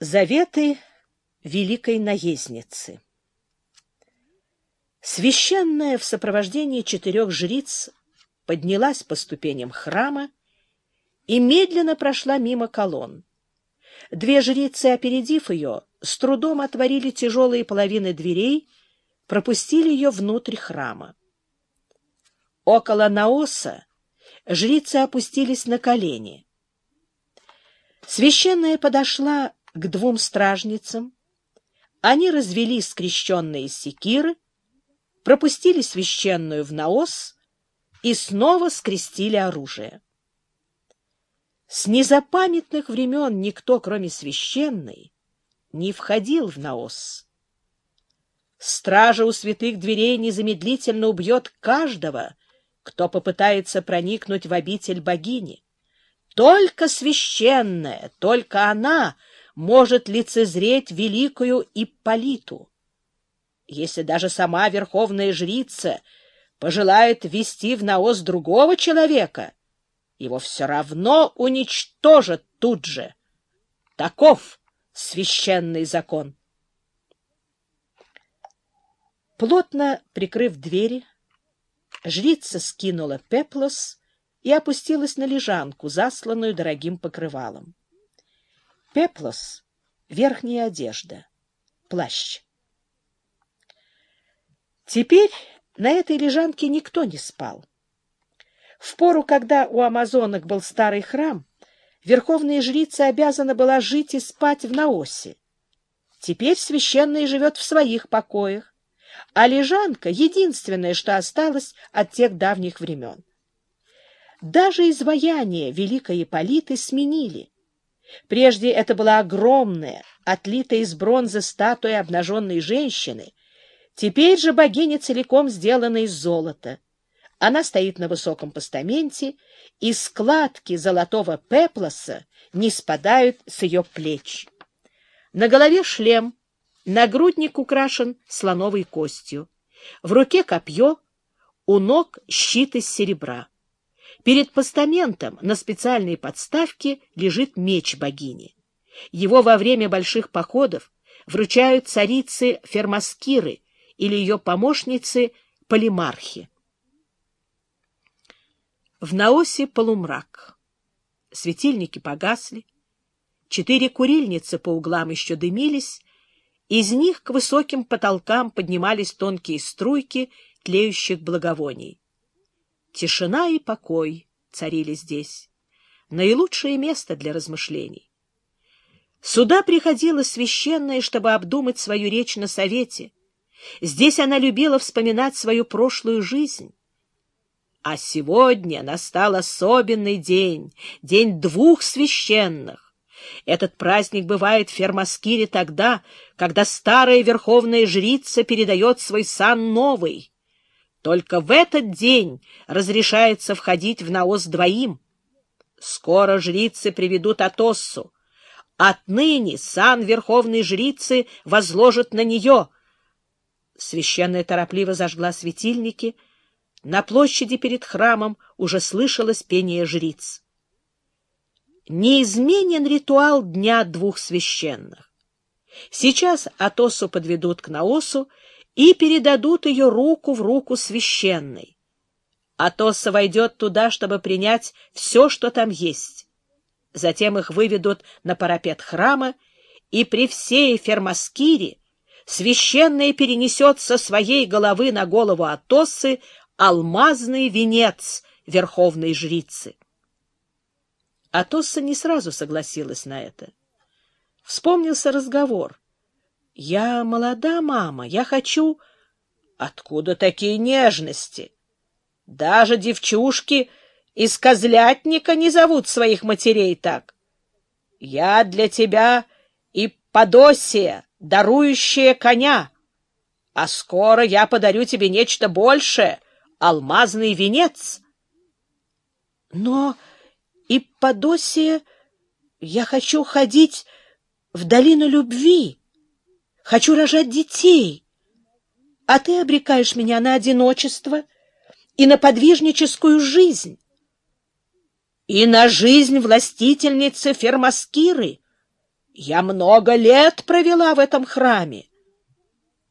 Заветы великой наездницы Священная в сопровождении четырех жриц поднялась по ступеням храма и медленно прошла мимо колонн. Две жрицы, опередив ее, с трудом отворили тяжелые половины дверей, пропустили ее внутрь храма. Около наоса жрицы опустились на колени. Священная подошла к двум стражницам. Они развели скрещенные секиры, пропустили священную в наос и снова скрестили оружие. С незапамятных времен никто, кроме священной, не входил в наос. Стража у святых дверей незамедлительно убьет каждого, кто попытается проникнуть в обитель богини. Только священная, только она может лицезреть великую Ипполиту. Если даже сама верховная жрица пожелает ввести в наос другого человека, его все равно уничтожат тут же. Таков священный закон. Плотно прикрыв двери, жрица скинула пеплос и опустилась на лежанку, засланную дорогим покрывалом. Пеплос — верхняя одежда, плащ. Теперь на этой лежанке никто не спал. В пору, когда у амазонок был старый храм, верховная жрица обязана была жить и спать в Наосе. Теперь священная живет в своих покоях, а лежанка — единственное, что осталось от тех давних времен. Даже изваяние великой Ипполиты сменили — Прежде это была огромная, отлитая из бронзы статуя обнаженной женщины. Теперь же богиня целиком сделана из золота. Она стоит на высоком постаменте, и складки золотого пеплоса не спадают с ее плеч. На голове шлем, нагрудник украшен слоновой костью. В руке копье, у ног щит из серебра. Перед постаментом на специальной подставке лежит меч богини. Его во время больших походов вручают царицы Фермаскиры или ее помощницы Полимархи. В Наосе полумрак. Светильники погасли. Четыре курильницы по углам еще дымились. Из них к высоким потолкам поднимались тонкие струйки тлеющих благовоний. Тишина и покой царили здесь. Наилучшее место для размышлений. Сюда приходила священная, чтобы обдумать свою речь на совете. Здесь она любила вспоминать свою прошлую жизнь. А сегодня настал особенный день, день двух священных. Этот праздник бывает в Фермаскире тогда, когда старая верховная жрица передает свой сан новый. Только в этот день разрешается входить в наос двоим. Скоро жрицы приведут Атоссу. Отныне сан верховной жрицы возложит на нее. Священная торопливо зажгла светильники. На площади перед храмом уже слышалось пение жриц. Неизменен ритуал дня двух священных. Сейчас Атосу подведут к Наосу, и передадут ее руку в руку священной. Атоса войдет туда, чтобы принять все, что там есть. Затем их выведут на парапет храма, и при всей Фермаскире священная перенесет со своей головы на голову Атосы алмазный венец верховной жрицы. Атосса не сразу согласилась на это. Вспомнился разговор — я молода, мама, я хочу... Откуда такие нежности? Даже девчушки из козлятника не зовут своих матерей так. Я для тебя и подосия, дарующая коня. А скоро я подарю тебе нечто большее — алмазный венец. Но и подосия я хочу ходить в долину любви. Хочу рожать детей. А ты обрекаешь меня на одиночество и на подвижническую жизнь. И на жизнь властительницы Фермаскиры. Я много лет провела в этом храме.